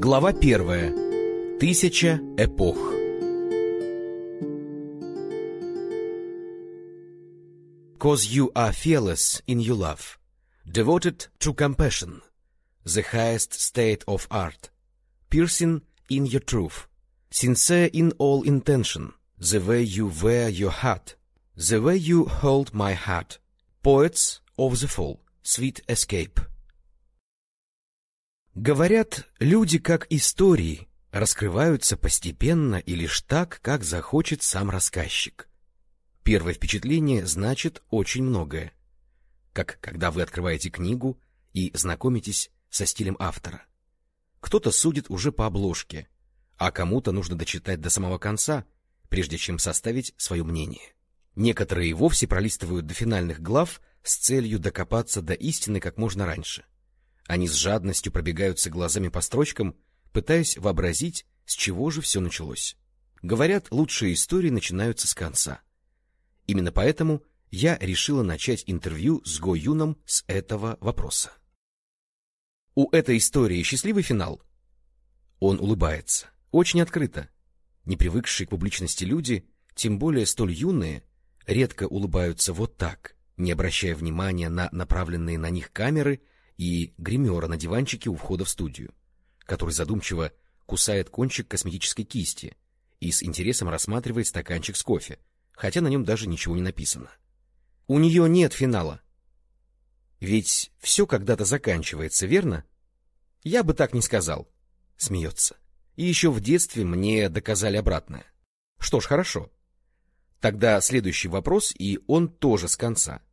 Глава первая. Тысяча эпох. Cause you are fearless in your love, devoted to compassion, the highest state of art, piercing in your truth, sincere in all intention, the way you wear your hat, the way you hold my heart, poets of the fall, sweet escape. Говорят, люди как истории раскрываются постепенно и лишь так, как захочет сам рассказчик. Первое впечатление значит очень многое. Как когда вы открываете книгу и знакомитесь со стилем автора. Кто-то судит уже по обложке, а кому-то нужно дочитать до самого конца, прежде чем составить свое мнение. Некоторые и вовсе пролистывают до финальных глав с целью докопаться до истины как можно раньше. Они с жадностью пробегаются глазами по строчкам, пытаясь вообразить, с чего же все началось. Говорят, лучшие истории начинаются с конца. Именно поэтому я решила начать интервью с Го Юном с этого вопроса. У этой истории счастливый финал? Он улыбается, очень открыто. Не привыкшие к публичности люди, тем более столь юные, редко улыбаются вот так, не обращая внимания на направленные на них камеры и гримера на диванчике у входа в студию, который задумчиво кусает кончик косметической кисти и с интересом рассматривает стаканчик с кофе, хотя на нем даже ничего не написано. У нее нет финала. Ведь все когда-то заканчивается, верно? Я бы так не сказал. Смеется. И еще в детстве мне доказали обратное. Что ж, хорошо. Тогда следующий вопрос, и он тоже с конца.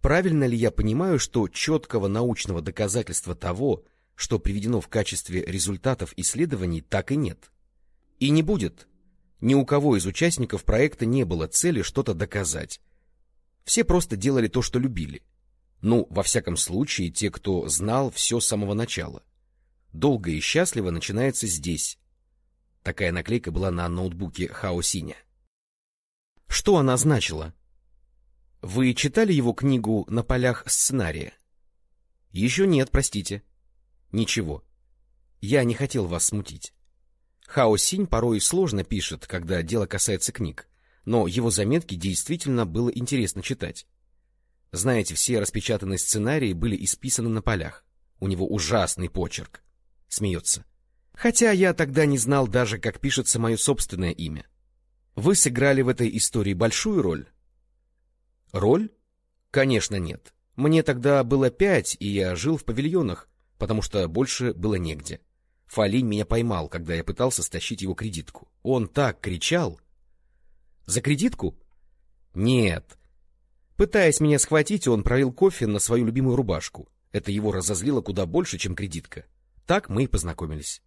Правильно ли я понимаю, что четкого научного доказательства того, что приведено в качестве результатов исследований, так и нет? И не будет. Ни у кого из участников проекта не было цели что-то доказать. Все просто делали то, что любили. Ну, во всяком случае, те, кто знал все с самого начала. Долго и счастливо начинается здесь. Такая наклейка была на ноутбуке Хао Синя. Что она значила? Вы читали его книгу «На полях сценария»? Еще нет, простите. Ничего. Я не хотел вас смутить. Хао Синь порой сложно пишет, когда дело касается книг, но его заметки действительно было интересно читать. Знаете, все распечатанные сценарии были исписаны на полях. У него ужасный почерк. Смеется. Хотя я тогда не знал даже, как пишется мое собственное имя. Вы сыграли в этой истории большую роль? Роль? Конечно, нет. Мне тогда было пять, и я жил в павильонах, потому что больше было негде. Фалинь меня поймал, когда я пытался стащить его кредитку. Он так кричал. За кредитку? Нет. Пытаясь меня схватить, он пролил кофе на свою любимую рубашку. Это его разозлило куда больше, чем кредитка. Так мы и познакомились.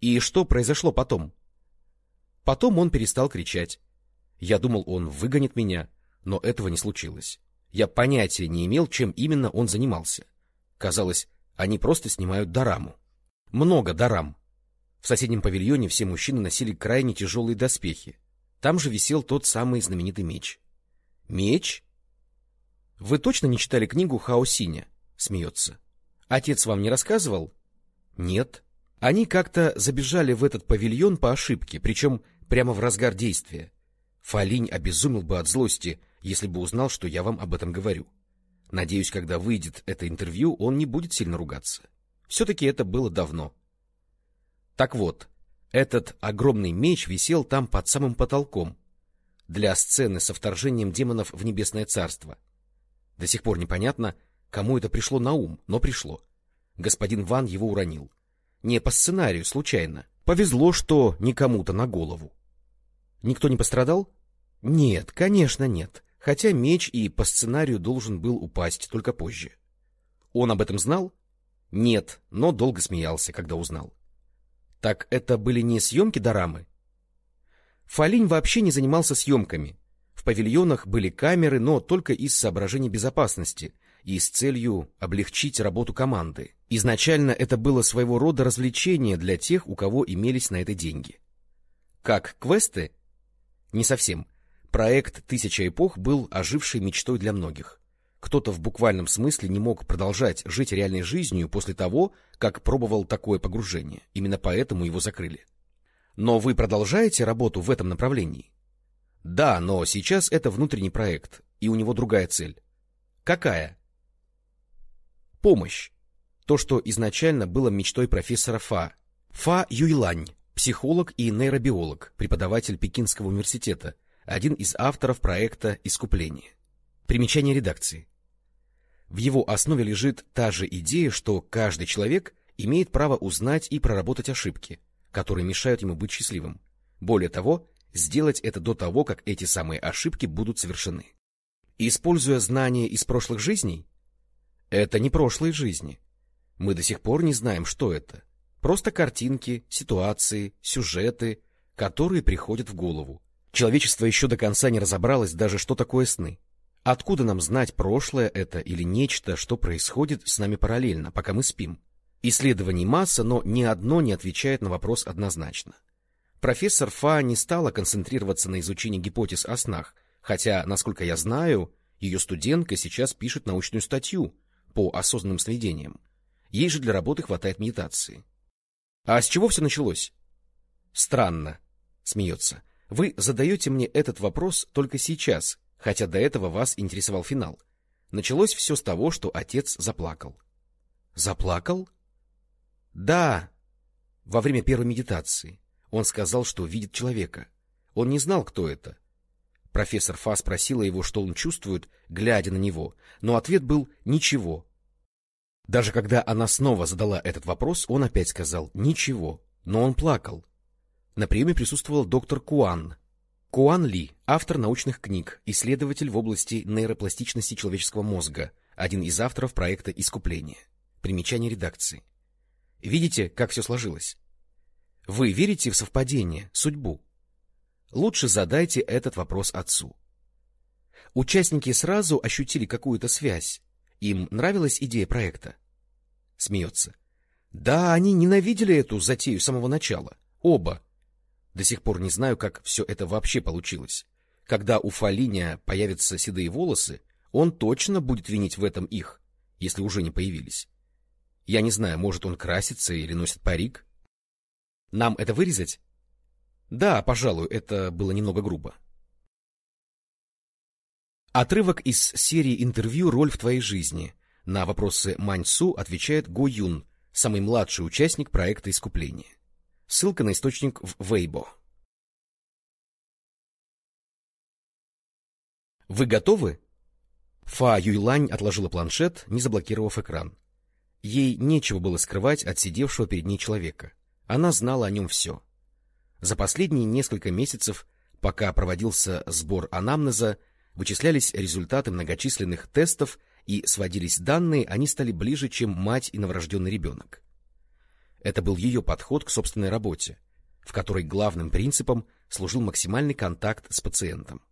И что произошло потом? Потом он перестал кричать. Я думал, он выгонит меня, но этого не случилось. Я понятия не имел, чем именно он занимался. Казалось, они просто снимают дораму. Много дорам. В соседнем павильоне все мужчины носили крайне тяжелые доспехи. Там же висел тот самый знаменитый меч. Меч? Вы точно не читали книгу Хаосиня? Смеется. Отец вам не рассказывал? Нет. Они как-то забежали в этот павильон по ошибке, причем прямо в разгар действия. Фалинь обезумел бы от злости, если бы узнал, что я вам об этом говорю. Надеюсь, когда выйдет это интервью, он не будет сильно ругаться. Все-таки это было давно. Так вот, этот огромный меч висел там под самым потолком, для сцены со вторжением демонов в Небесное Царство. До сих пор непонятно, кому это пришло на ум, но пришло. Господин Ван его уронил. Не по сценарию, случайно. Повезло, что не кому-то на голову. Никто не пострадал? Нет, конечно, нет хотя меч и по сценарию должен был упасть только позже. Он об этом знал? Нет, но долго смеялся, когда узнал. Так это были не съемки дорамы? Фалинь вообще не занимался съемками. В павильонах были камеры, но только из соображений безопасности и с целью облегчить работу команды. Изначально это было своего рода развлечение для тех, у кого имелись на это деньги. Как квесты? Не совсем. Проект «Тысяча эпох» был ожившей мечтой для многих. Кто-то в буквальном смысле не мог продолжать жить реальной жизнью после того, как пробовал такое погружение. Именно поэтому его закрыли. Но вы продолжаете работу в этом направлении? Да, но сейчас это внутренний проект, и у него другая цель. Какая? Помощь. То, что изначально было мечтой профессора Фа. Фа Юйлань, психолог и нейробиолог, преподаватель Пекинского университета, один из авторов проекта «Искупление». Примечание редакции. В его основе лежит та же идея, что каждый человек имеет право узнать и проработать ошибки, которые мешают ему быть счастливым. Более того, сделать это до того, как эти самые ошибки будут совершены. Используя знания из прошлых жизней? Это не прошлые жизни. Мы до сих пор не знаем, что это. Просто картинки, ситуации, сюжеты, которые приходят в голову. Человечество еще до конца не разобралось даже, что такое сны. Откуда нам знать, прошлое это или нечто, что происходит с нами параллельно, пока мы спим? Исследований масса, но ни одно не отвечает на вопрос однозначно. Профессор Фа не стала концентрироваться на изучении гипотез о снах, хотя, насколько я знаю, ее студентка сейчас пишет научную статью по осознанным сновидениям. Ей же для работы хватает медитации. А с чего все началось? Странно, смеется. Вы задаете мне этот вопрос только сейчас, хотя до этого вас интересовал финал. Началось все с того, что отец заплакал. Заплакал? Да, во время первой медитации. Он сказал, что видит человека. Он не знал, кто это. Профессор Фа спросила его, что он чувствует, глядя на него, но ответ был «ничего». Даже когда она снова задала этот вопрос, он опять сказал «ничего», но он плакал. На приеме присутствовал доктор Куан, Куан Ли, автор научных книг, исследователь в области нейропластичности человеческого мозга, один из авторов проекта «Искупление». Примечание редакции. Видите, как все сложилось? Вы верите в совпадение, судьбу? Лучше задайте этот вопрос отцу. Участники сразу ощутили какую-то связь. Им нравилась идея проекта. Смеется. Да, они ненавидели эту затею с самого начала. Оба. До сих пор не знаю, как все это вообще получилось. Когда у Фалиня появятся седые волосы, он точно будет винить в этом их, если уже не появились. Я не знаю, может, он красится или носит парик. Нам это вырезать? Да, пожалуй, это было немного грубо. Отрывок из серии интервью «Роль в твоей жизни». На вопросы Маньсу отвечает Го Юн, самый младший участник проекта искупления. Ссылка на источник в Weibo. Вы готовы? Фа Юйлань отложила планшет, не заблокировав экран. Ей нечего было скрывать от сидевшего перед ней человека. Она знала о нем все. За последние несколько месяцев, пока проводился сбор анамнеза, вычислялись результаты многочисленных тестов и сводились данные, они стали ближе, чем мать и новорожденный ребенок. Это был ее подход к собственной работе, в которой главным принципом служил максимальный контакт с пациентом.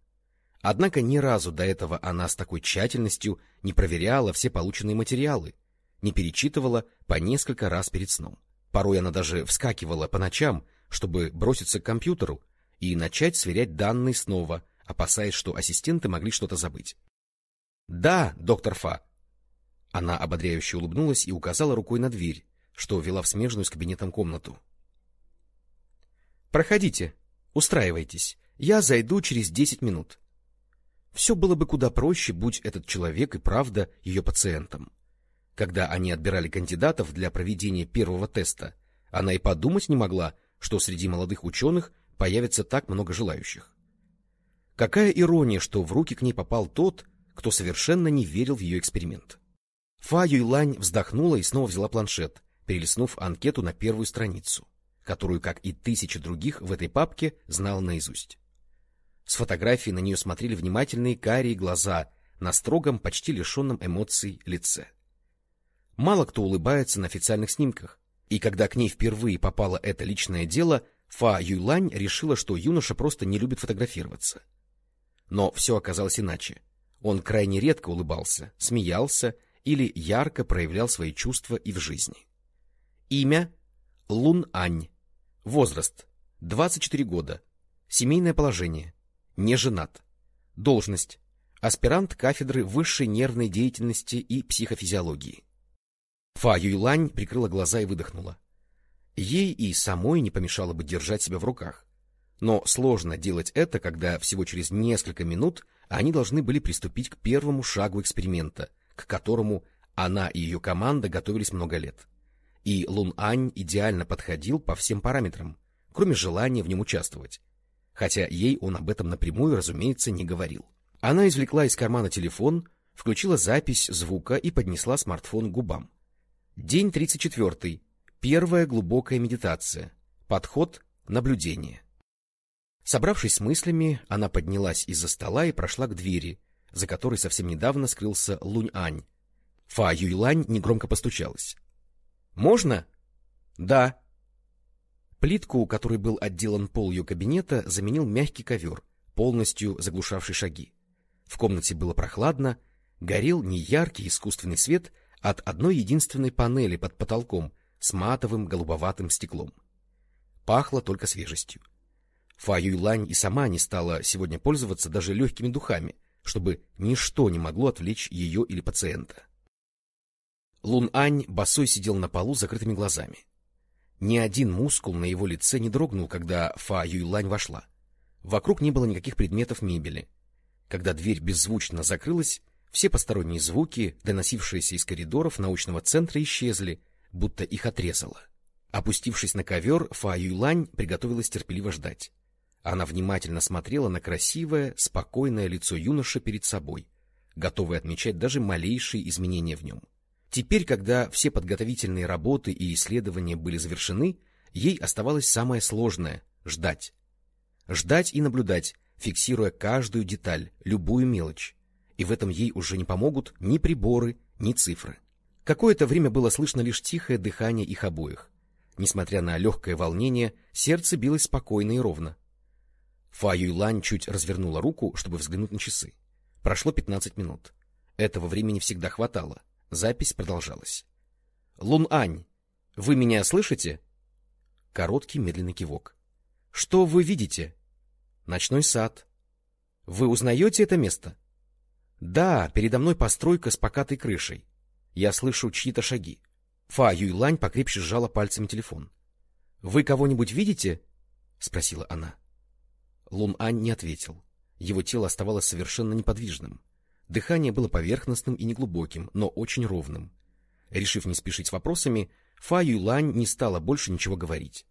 Однако ни разу до этого она с такой тщательностью не проверяла все полученные материалы, не перечитывала по несколько раз перед сном. Порой она даже вскакивала по ночам, чтобы броситься к компьютеру и начать сверять данные снова, опасаясь, что ассистенты могли что-то забыть. — Да, доктор Фа. Она ободряюще улыбнулась и указала рукой на дверь, что вела в смежную с кабинетом комнату. — Проходите, устраивайтесь, я зайду через десять минут. Все было бы куда проще, будь этот человек и правда ее пациентом. Когда они отбирали кандидатов для проведения первого теста, она и подумать не могла, что среди молодых ученых появится так много желающих. Какая ирония, что в руки к ней попал тот, кто совершенно не верил в ее эксперимент. Фа Юйлань вздохнула и снова взяла планшет, перелистнув анкету на первую страницу, которую, как и тысячи других в этой папке, знал наизусть. С фотографии на нее смотрели внимательные карие глаза на строгом, почти лишенном эмоций лице. Мало кто улыбается на официальных снимках, и когда к ней впервые попало это личное дело, Фа Юйлань решила, что юноша просто не любит фотографироваться. Но все оказалось иначе. Он крайне редко улыбался, смеялся или ярко проявлял свои чувства и в жизни. Имя – Лун Ань. Возраст – 24 года. Семейное положение – не женат. Должность – аспирант кафедры высшей нервной деятельности и психофизиологии. Фа Юйлань прикрыла глаза и выдохнула. Ей и самой не помешало бы держать себя в руках. Но сложно делать это, когда всего через несколько минут они должны были приступить к первому шагу эксперимента, к которому она и ее команда готовились много лет. И Лун Ань идеально подходил по всем параметрам, кроме желания в нем участвовать. Хотя ей он об этом напрямую, разумеется, не говорил. Она извлекла из кармана телефон, включила запись звука и поднесла смартфон к губам. День 34. Первая глубокая медитация. Подход — наблюдение. Собравшись с мыслями, она поднялась из-за стола и прошла к двери, за которой совсем недавно скрылся Лунь-Ань. Фа Юйлань негромко постучалась. — Можно? — Да. Плитку, которой был отделан пол ее кабинета, заменил мягкий ковер, полностью заглушавший шаги. В комнате было прохладно, горел неяркий искусственный свет от одной единственной панели под потолком с матовым голубоватым стеклом. Пахло только свежестью. Фа Юйлань и сама не стала сегодня пользоваться даже легкими духами, чтобы ничто не могло отвлечь ее или пациента. Лун Ань босой сидел на полу с закрытыми глазами. Ни один мускул на его лице не дрогнул, когда Фа Юйлань вошла. Вокруг не было никаких предметов мебели. Когда дверь беззвучно закрылась, все посторонние звуки, доносившиеся из коридоров научного центра, исчезли, будто их отрезало. Опустившись на ковер, Фа Юйлань приготовилась терпеливо ждать. Она внимательно смотрела на красивое, спокойное лицо юноши перед собой, готовой отмечать даже малейшие изменения в нем. Теперь, когда все подготовительные работы и исследования были завершены, ей оставалось самое сложное — ждать. Ждать и наблюдать, фиксируя каждую деталь, любую мелочь. И в этом ей уже не помогут ни приборы, ни цифры. Какое-то время было слышно лишь тихое дыхание их обоих. Несмотря на легкое волнение, сердце билось спокойно и ровно. Фа Юйлань чуть развернула руку, чтобы взглянуть на часы. Прошло пятнадцать минут. Этого времени всегда хватало. Запись продолжалась. — Лун Ань, вы меня слышите? Короткий медленный кивок. — Что вы видите? — Ночной сад. — Вы узнаете это место? — Да, передо мной постройка с покатой крышей. Я слышу чьи-то шаги. Фа Юйлань покрепче сжала пальцами телефон. — Вы кого-нибудь видите? — спросила она. Лун Ань не ответил. Его тело оставалось совершенно неподвижным. Дыхание было поверхностным и неглубоким, но очень ровным. Решив не спешить с вопросами, Фа Юйлань не стала больше ничего говорить.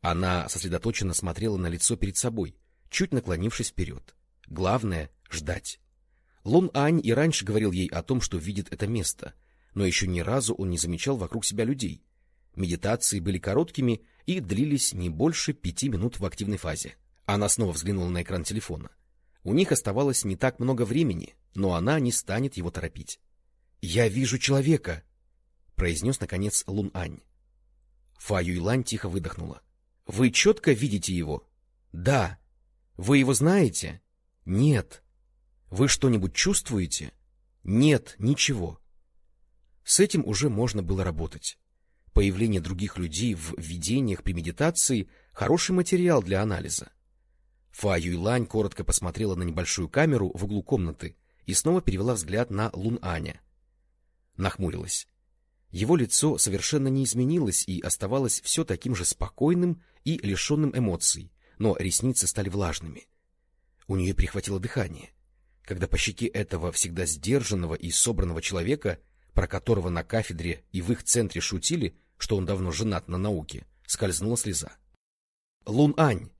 Она сосредоточенно смотрела на лицо перед собой, чуть наклонившись вперед. Главное — ждать. Лун Ань и раньше говорил ей о том, что видит это место, но еще ни разу он не замечал вокруг себя людей. Медитации были короткими и длились не больше пяти минут в активной фазе. Она снова взглянула на экран телефона. У них оставалось не так много времени, но она не станет его торопить. — Я вижу человека! — произнес, наконец, Лун Ань. Фа Юйлань тихо выдохнула. — Вы четко видите его? — Да. — Вы его знаете? — Нет. — Вы что-нибудь чувствуете? — Нет, ничего. С этим уже можно было работать. Появление других людей в видениях при медитации — хороший материал для анализа. Фа Юйлань коротко посмотрела на небольшую камеру в углу комнаты и снова перевела взгляд на Лун Аня. Нахмурилась. Его лицо совершенно не изменилось и оставалось все таким же спокойным и лишенным эмоций, но ресницы стали влажными. У нее прихватило дыхание, когда по щеке этого всегда сдержанного и собранного человека, про которого на кафедре и в их центре шутили, что он давно женат на науке, скользнула слеза. — Лун Ань,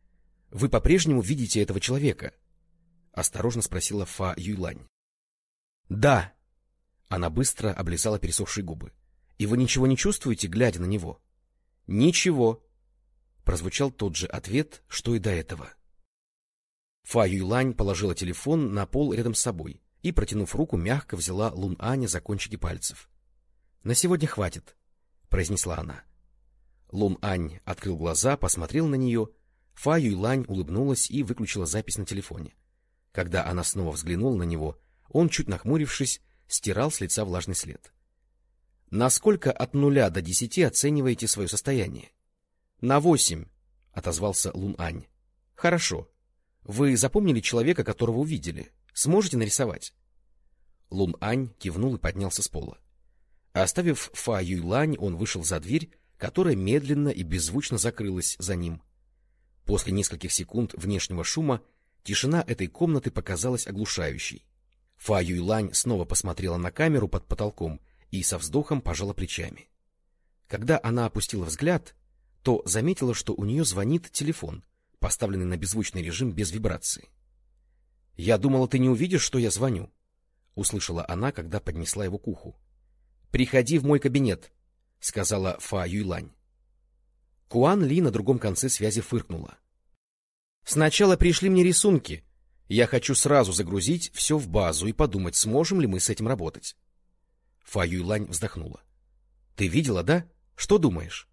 вы по-прежнему видите этого человека? — осторожно спросила Фа Юйлань. — Да. Она быстро облизала пересохшие губы. — И вы ничего не чувствуете, глядя на него? — Ничего. Прозвучал тот же ответ, что и до этого. Фа Юйлань положила телефон на пол рядом с собой и, протянув руку, мягко взяла Лун Аня за кончики пальцев. — На сегодня хватит, — произнесла она. Лун Ань открыл глаза, посмотрел на нее — Фа Юйлань улыбнулась и выключила запись на телефоне. Когда она снова взглянула на него, он, чуть нахмурившись, стирал с лица влажный след. — Насколько от нуля до десяти оцениваете свое состояние? — На восемь, — отозвался Лун Ань. — Хорошо. Вы запомнили человека, которого увидели? Сможете нарисовать? Лун Ань кивнул и поднялся с пола. Оставив Фа Юйлань, он вышел за дверь, которая медленно и беззвучно закрылась за ним. После нескольких секунд внешнего шума тишина этой комнаты показалась оглушающей. Фа Юйлань снова посмотрела на камеру под потолком и со вздохом пожала плечами. Когда она опустила взгляд, то заметила, что у нее звонит телефон, поставленный на беззвучный режим без вибрации. — Я думала, ты не увидишь, что я звоню, — услышала она, когда поднесла его к уху. Приходи в мой кабинет, — сказала Фа Юйлань. Куан Ли на другом конце связи фыркнула. — Сначала пришли мне рисунки. Я хочу сразу загрузить все в базу и подумать, сможем ли мы с этим работать. Фа Юйлань вздохнула. — Ты видела, да? Что думаешь?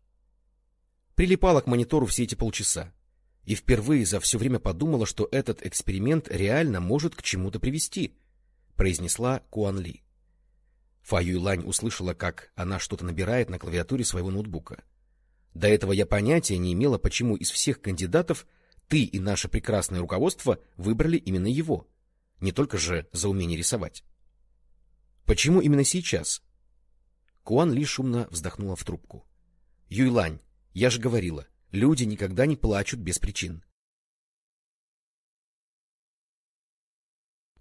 Прилипала к монитору все эти полчаса и впервые за все время подумала, что этот эксперимент реально может к чему-то привести, — произнесла Куан Ли. Фа Юйлань услышала, как она что-то набирает на клавиатуре своего ноутбука. До этого я понятия не имела, почему из всех кандидатов ты и наше прекрасное руководство выбрали именно его, не только же за умение рисовать. Почему именно сейчас? Куан Ли шумно вздохнула в трубку. Юйлань, я же говорила, люди никогда не плачут без причин.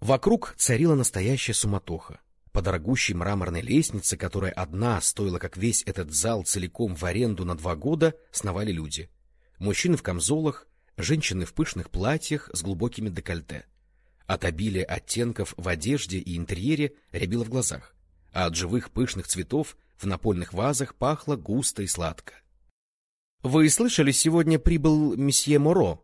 Вокруг царила настоящая суматоха. По дорогущей мраморной лестнице, которая одна стоила, как весь этот зал целиком в аренду на два года, сновали люди. Мужчины в камзолах, женщины в пышных платьях с глубокими декольте. От обилия оттенков в одежде и интерьере рябило в глазах, а от живых пышных цветов в напольных вазах пахло густо и сладко. — Вы слышали, сегодня прибыл месье Моро?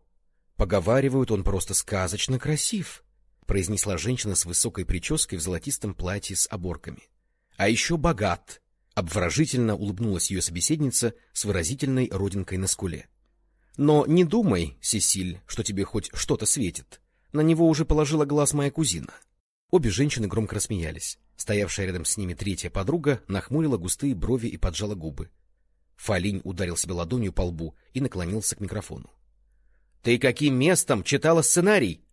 Поговаривают, он просто сказочно красив произнесла женщина с высокой прической в золотистом платье с оборками. — А еще богат! — обворожительно улыбнулась ее собеседница с выразительной родинкой на скуле. — Но не думай, Сесиль, что тебе хоть что-то светит. На него уже положила глаз моя кузина. Обе женщины громко рассмеялись. Стоявшая рядом с ними третья подруга нахмурила густые брови и поджала губы. Фалинь ударил себе ладонью по лбу и наклонился к микрофону. — Ты каким местом читала сценарий?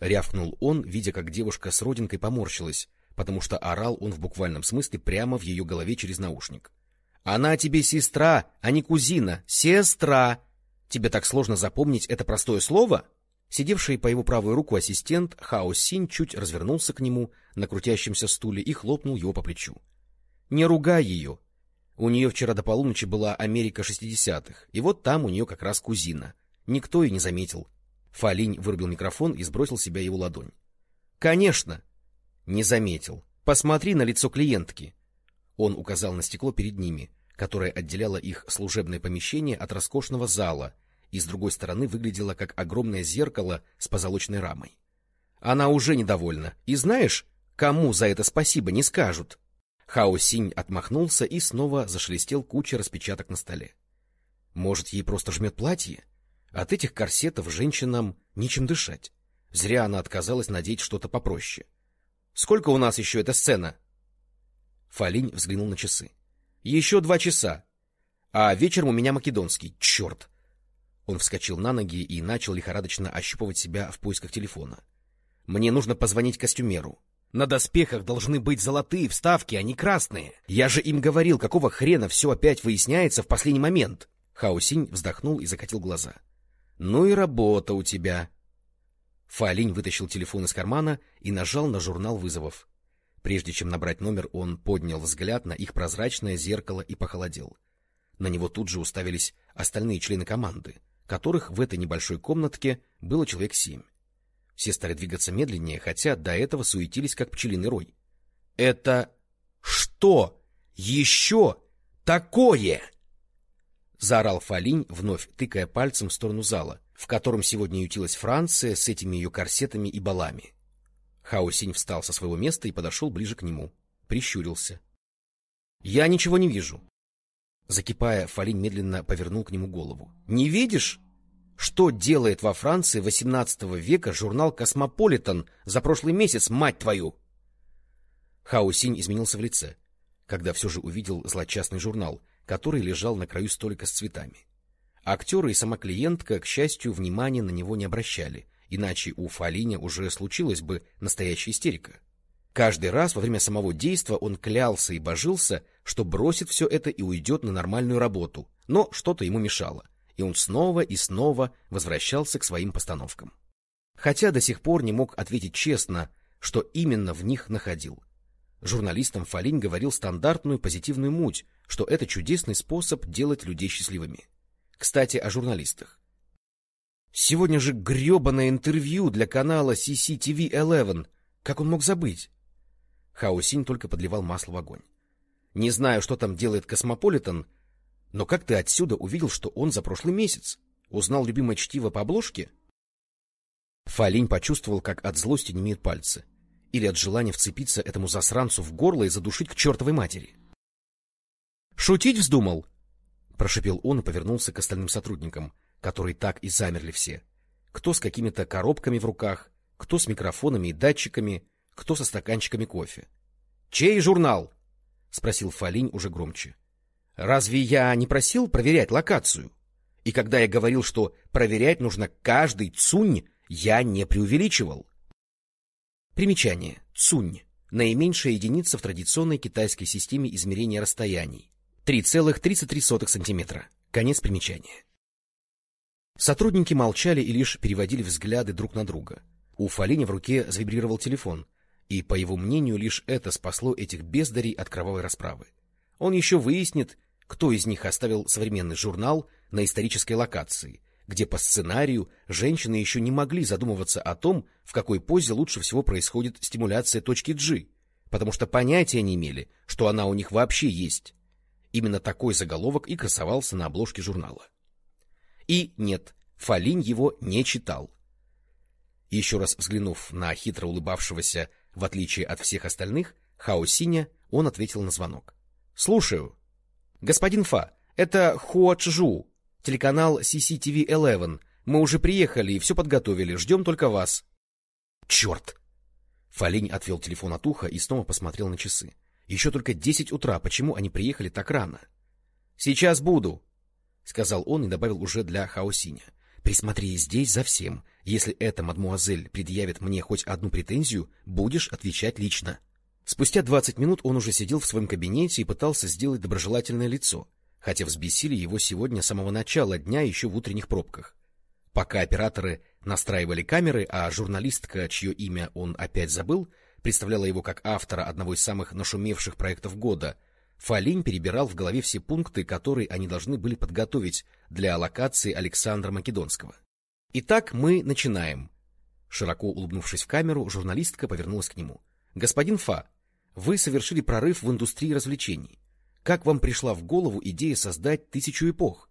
Рявкнул он, видя, как девушка с родинкой поморщилась, потому что орал он в буквальном смысле прямо в ее голове через наушник. — Она тебе сестра, а не кузина. Сестра! Тебе так сложно запомнить это простое слово? Сидевший по его правую руку ассистент Хао Синь чуть развернулся к нему на крутящемся стуле и хлопнул его по плечу. — Не ругай ее. У нее вчера до полуночи была Америка шестидесятых, и вот там у нее как раз кузина. Никто и не заметил. Фалинь вырубил микрофон и сбросил себя его ладонь. — Конечно! — Не заметил. Посмотри на лицо клиентки. Он указал на стекло перед ними, которое отделяло их служебное помещение от роскошного зала и с другой стороны выглядело как огромное зеркало с позолоченной рамой. Она уже недовольна. И знаешь, кому за это спасибо не скажут? Хао Синь отмахнулся и снова зашелестел куча распечаток на столе. Может, ей просто жмет платье? От этих корсетов женщинам нечем дышать. Зря она отказалась надеть что-то попроще. — Сколько у нас еще эта сцена? Фалинь взглянул на часы. — Еще два часа. А вечером у меня македонский. Черт! Он вскочил на ноги и начал лихорадочно ощупывать себя в поисках телефона. — Мне нужно позвонить костюмеру. На доспехах должны быть золотые вставки, а не красные. Я же им говорил, какого хрена все опять выясняется в последний момент. Хаосинь вздохнул и закатил глаза. — ну и работа у тебя. Фалинь вытащил телефон из кармана и нажал на журнал вызовов. Прежде чем набрать номер, он поднял взгляд на их прозрачное зеркало и похолодел. На него тут же уставились остальные члены команды, которых в этой небольшой комнатке было человек семь. Все стали двигаться медленнее, хотя до этого суетились, как пчелиный рой. — Это что еще такое? заорал Фалинь, вновь тыкая пальцем в сторону зала, в котором сегодня ютилась Франция с этими ее корсетами и балами. Хаосинь встал со своего места и подошел ближе к нему. Прищурился. — Я ничего не вижу. Закипая, Фалинь медленно повернул к нему голову. — Не видишь? Что делает во Франции XVIII века журнал «Космополитен» за прошлый месяц, мать твою? Хаосинь изменился в лице, когда все же увидел злосчастный журнал — который лежал на краю столика с цветами. Актеры и сама клиентка, к счастью, внимания на него не обращали иначе у Фалиня уже случилась бы настоящая истерика. Каждый раз во время самого действа он клялся и божился, что бросит все это и уйдет на нормальную работу, но что-то ему мешало, и он снова и снова возвращался к своим постановкам. Хотя до сих пор не мог ответить честно, что именно в них находил. Журналистам Фалинь говорил стандартную позитивную муть, что это чудесный способ делать людей счастливыми. Кстати, о журналистах. Сегодня же гребаное интервью для канала CCTV-11. Как он мог забыть? Хаосинь только подливал масло в огонь. Не знаю, что там делает Космополитен, но как ты отсюда увидел, что он за прошлый месяц? Узнал любимое чтиво по обложке? Фалинь почувствовал, как от злости немеют пальцы. Или от желания вцепиться этому засранцу в горло и задушить к чертовой матери. — Шутить вздумал? — прошипел он и повернулся к остальным сотрудникам, которые так и замерли все. Кто с какими-то коробками в руках, кто с микрофонами и датчиками, кто со стаканчиками кофе. — Чей журнал? — спросил Фалинь уже громче. — Разве я не просил проверять локацию? И когда я говорил, что проверять нужно каждый цунь, я не преувеличивал. Примечание. Цунь. Наименьшая единица в традиционной китайской системе измерения расстояний. 3,33 сантиметра. Конец примечания. Сотрудники молчали и лишь переводили взгляды друг на друга. У Фалини в руке завибрировал телефон, и, по его мнению, лишь это спасло этих бездарей от кровавой расправы. Он еще выяснит, кто из них оставил современный журнал на исторической локации, где по сценарию женщины еще не могли задумываться о том, в какой позе лучше всего происходит стимуляция точки G, потому что понятия не имели, что она у них вообще есть. Именно такой заголовок и красовался на обложке журнала. И нет, Фалинь его не читал. Еще раз взглянув на хитро улыбавшегося, в отличие от всех остальных, Хао Синя, он ответил на звонок. — Слушаю. — Господин Фа, это Хуа Чжу, телеканал CCTV-11. Мы уже приехали и все подготовили, ждем только вас. — Черт! Фалинь отвел телефон от уха и снова посмотрел на часы. Еще только десять утра, почему они приехали так рано? — Сейчас буду, — сказал он и добавил уже для Хаосиня. — Присмотри здесь за всем. Если эта мадмуазель предъявит мне хоть одну претензию, будешь отвечать лично. Спустя двадцать минут он уже сидел в своем кабинете и пытался сделать доброжелательное лицо, хотя взбесили его сегодня с самого начала дня еще в утренних пробках. Пока операторы настраивали камеры, а журналистка, чье имя он опять забыл, представляла его как автора одного из самых нашумевших проектов года — Фалинь перебирал в голове все пункты, которые они должны были подготовить для локации Александра Македонского. Итак, мы начинаем. Широко улыбнувшись в камеру, журналистка повернулась к нему. — Господин Фа, вы совершили прорыв в индустрии развлечений. Как вам пришла в голову идея создать тысячу эпох?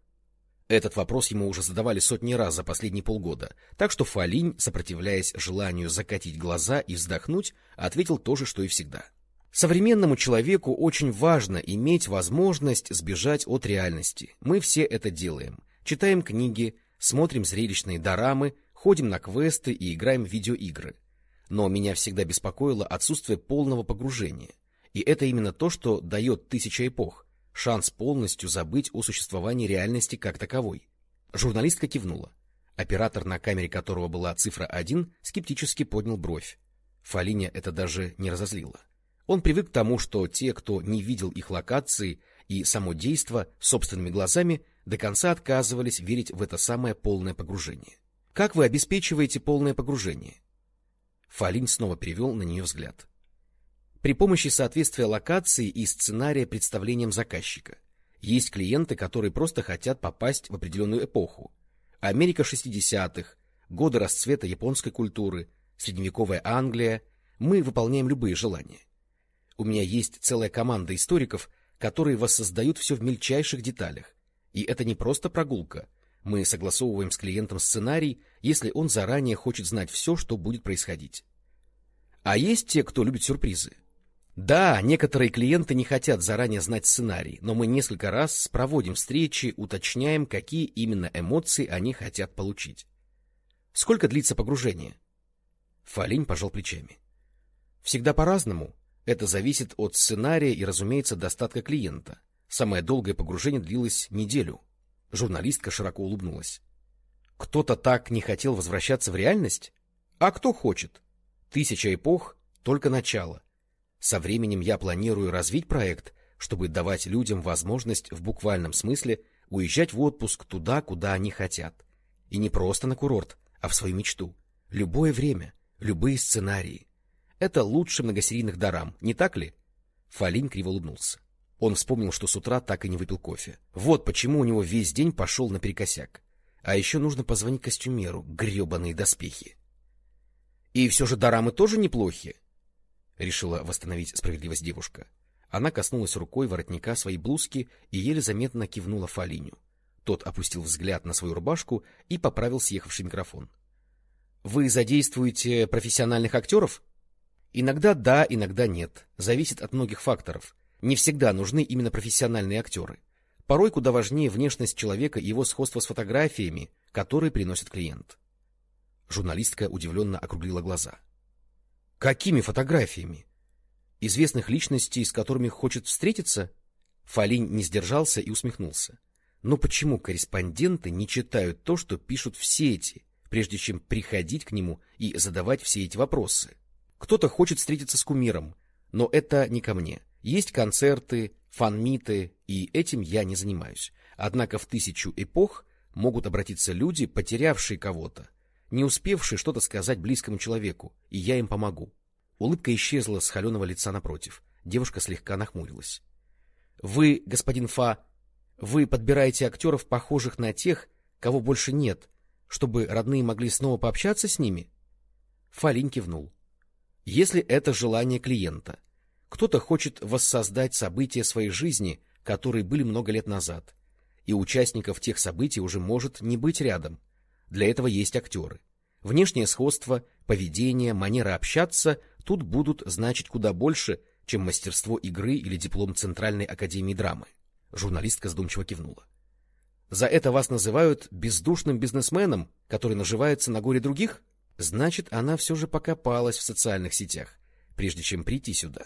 Этот вопрос ему уже задавали сотни раз за последние полгода, так что Фалинь, сопротивляясь желанию закатить глаза и вздохнуть, ответил то же, что и всегда. — Современному человеку очень важно иметь возможность сбежать от реальности. Мы все это делаем. Читаем книги, смотрим зрелищные дорамы, ходим на квесты и играем в видеоигры. Но меня всегда беспокоило отсутствие полного погружения. И это именно то, что дает тысяча эпох, шанс полностью забыть о существовании реальности как таковой. Журналистка кивнула. Оператор, на камере которого была цифра 1, скептически поднял бровь. Фалиня это даже не разозлило. Он привык к тому, что те, кто не видел их локации и само действо собственными глазами, до конца отказывались верить в это самое полное погружение. Как вы обеспечиваете полное погружение? Фалин снова перевел на нее взгляд. При помощи соответствия локации и сценария представлениям заказчика. Есть клиенты, которые просто хотят попасть в определенную эпоху. Америка 60-х, годы расцвета японской культуры, средневековая Англия. Мы выполняем любые желания. У меня есть целая команда историков, которые воссоздают все в мельчайших деталях. И это не просто прогулка. Мы согласовываем с клиентом сценарий, если он заранее хочет знать все, что будет происходить. А есть те, кто любит сюрпризы. Да, некоторые клиенты не хотят заранее знать сценарий, но мы несколько раз проводим встречи, уточняем, какие именно эмоции они хотят получить. Сколько длится погружение? Фалинь пожал плечами. Всегда по-разному. Это зависит от сценария и, разумеется, достатка клиента. Самое долгое погружение длилось неделю. Журналистка широко улыбнулась. Кто-то так не хотел возвращаться в реальность? А кто хочет? Тысяча эпох — только начало. Со временем я планирую развить проект, чтобы давать людям возможность в буквальном смысле уезжать в отпуск туда, куда они хотят. И не просто на курорт, а в свою мечту. Любое время, любые сценарии. Это лучше многосерийных дарам, не так ли? Фалин криво улыбнулся. Он вспомнил, что с утра так и не выпил кофе. Вот почему у него весь день пошел наперекосяк. А еще нужно позвонить костюмеру, гребаные доспехи. — И все же дорамы тоже неплохи, — решила восстановить справедливость девушка. Она коснулась рукой воротника своей блузки и еле заметно кивнула Фалиню. Тот опустил взгляд на свою рубашку и поправил съехавший микрофон. — Вы задействуете профессиональных актеров? — Иногда да, иногда нет. Зависит от многих факторов. Не всегда нужны именно профессиональные актеры. Порой куда важнее внешность человека и его сходство с фотографиями, которые приносит клиент. Журналистка удивленно округлила глаза. — Какими фотографиями? Известных личностей, с которыми хочет встретиться? Фалинь не сдержался и усмехнулся. Но почему корреспонденты не читают то, что пишут все эти, прежде чем приходить к нему и задавать все эти вопросы? Кто-то хочет встретиться с кумиром, но это не ко мне. Есть концерты, фанмиты, и этим я не занимаюсь. Однако в тысячу эпох могут обратиться люди, потерявшие кого-то, не успевшие что-то сказать близкому человеку, и я им помогу. Улыбка исчезла с холеного лица напротив. Девушка слегка нахмурилась. — Вы, господин Фа, вы подбираете актеров, похожих на тех, кого больше нет, чтобы родные могли снова пообщаться с ними? Фалин кивнул. — Если это желание клиента — кто-то хочет воссоздать события своей жизни, которые были много лет назад, и участников тех событий уже может не быть рядом. Для этого есть актеры. Внешнее сходство, поведение, манера общаться тут будут значить куда больше, чем мастерство игры или диплом Центральной академии драмы. Журналистка задумчиво кивнула. За это вас называют бездушным бизнесменом, который наживается на горе других? Значит, она все же покопалась в социальных сетях, прежде чем прийти сюда.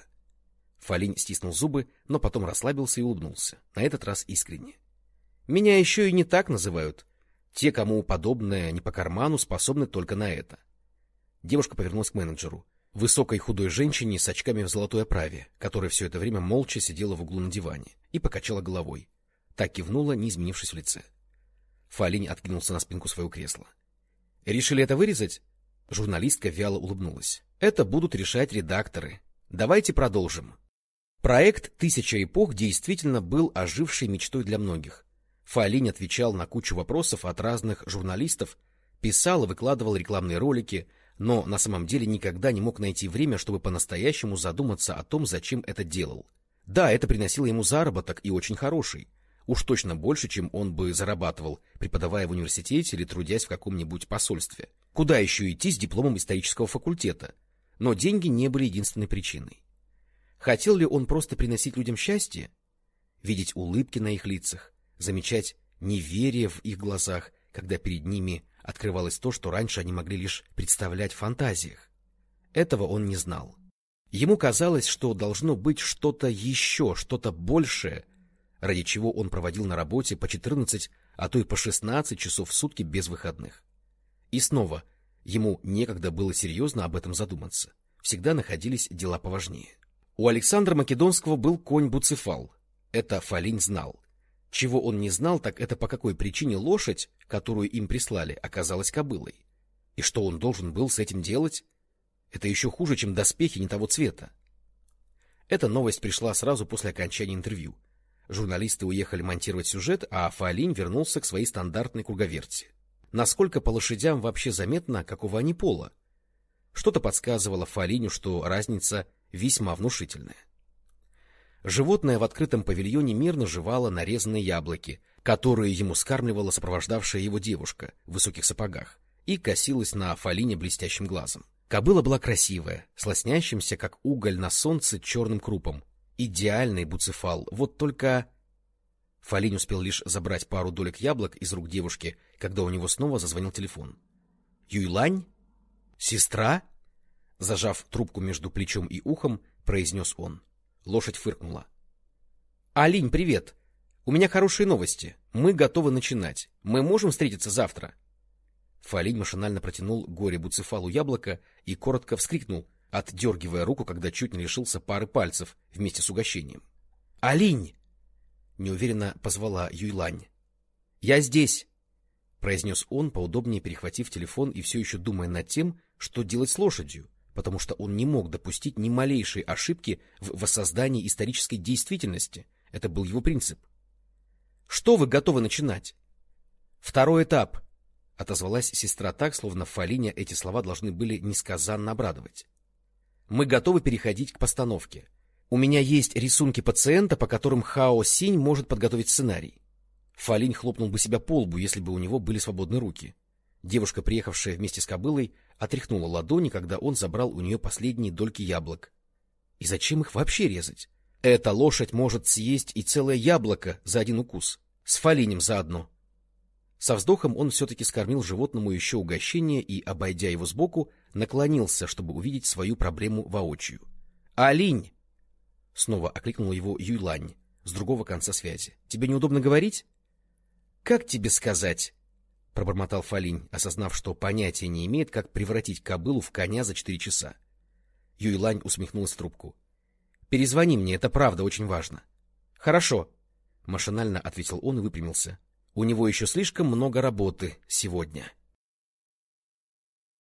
Фалинь стиснул зубы, но потом расслабился и улыбнулся, на этот раз искренне. — Меня еще и не так называют. Те, кому подобное не по карману, способны только на это. Девушка повернулась к менеджеру, высокой худой женщине с очками в золотой оправе, которая все это время молча сидела в углу на диване, и покачала головой. Так кивнула, не изменившись в лице. Фалинь откинулся на спинку своего кресла. — Решили это вырезать? Журналистка вяло улыбнулась. — Это будут решать редакторы. Давайте продолжим. Проект «Тысяча эпох» действительно был ожившей мечтой для многих. Фалинь отвечал на кучу вопросов от разных журналистов, писал и выкладывал рекламные ролики, но на самом деле никогда не мог найти время, чтобы по-настоящему задуматься о том, зачем это делал. Да, это приносило ему заработок и очень хороший. Уж точно больше, чем он бы зарабатывал, преподавая в университете или трудясь в каком-нибудь посольстве. Куда еще идти с дипломом исторического факультета? Но деньги не были единственной причиной. Хотел ли он просто приносить людям счастье? Видеть улыбки на их лицах, замечать неверие в их глазах, когда перед ними открывалось то, что раньше они могли лишь представлять в фантазиях. Этого он не знал. Ему казалось, что должно быть что-то еще, что-то большее, ради чего он проводил на работе по 14, а то и по 16 часов в сутки без выходных. И снова, ему некогда было серьезно об этом задуматься. Всегда находились дела поважнее. У Александра Македонского был конь Буцефал. Это Фалинь знал. Чего он не знал, так это по какой причине лошадь, которую им прислали, оказалась кобылой. И что он должен был с этим делать? Это еще хуже, чем доспехи не того цвета. Эта новость пришла сразу после окончания интервью. Журналисты уехали монтировать сюжет, а Фалинь вернулся к своей стандартной круговерти. Насколько по лошадям вообще заметно, какого они пола? Что-то подсказывало Фалиню, что разница весьма внушительная. Животное в открытом павильоне мирно жевало нарезанные яблоки, которые ему скармливала сопровождавшая его девушка в высоких сапогах, и косилась на Фалине блестящим глазом. Кобыла была красивая, с как уголь на солнце, черным крупом. Идеальный буцефал, вот только... Фалин успел лишь забрать пару долек яблок из рук девушки, когда у него снова зазвонил телефон. — Юйлань? Сестра? Зажав трубку между плечом и ухом, произнес он. Лошадь фыркнула. — Алинь, привет! У меня хорошие новости. Мы готовы начинать. Мы можем встретиться завтра? Фалинь машинально протянул горе Буцефалу яблоко и коротко вскрикнул, отдергивая руку, когда чуть не лишился пары пальцев вместе с угощением. — Алинь! — неуверенно позвала Юйлань. — Я здесь! — произнес он, поудобнее перехватив телефон и все еще думая над тем, что делать с лошадью, потому что он не мог допустить ни малейшей ошибки в воссоздании исторической действительности. Это был его принцип. — Что вы готовы начинать? — Второй этап, — отозвалась сестра так, словно Фалине эти слова должны были несказанно обрадовать. — Мы готовы переходить к постановке. У меня есть рисунки пациента, по которым Хао Синь может подготовить сценарий. Фалинь хлопнул бы себя по лбу, если бы у него были свободны руки. Девушка, приехавшая вместе с кобылой, отряхнула ладони, когда он забрал у нее последние дольки яблок. И зачем их вообще резать? Эта лошадь может съесть и целое яблоко за один укус. С фалинем заодно. Со вздохом он все-таки скормил животному еще угощение и, обойдя его сбоку, наклонился, чтобы увидеть свою проблему воочию. — Алинь! — снова окликнул его Юйлань с другого конца связи. — Тебе неудобно говорить? — Как тебе сказать? — пробормотал Фалинь, осознав, что понятия не имеет, как превратить кобылу в коня за четыре часа. Юйлань усмехнулась в трубку. — Перезвони мне, это правда очень важно. — Хорошо, — машинально ответил он и выпрямился. У него еще слишком много работы сегодня.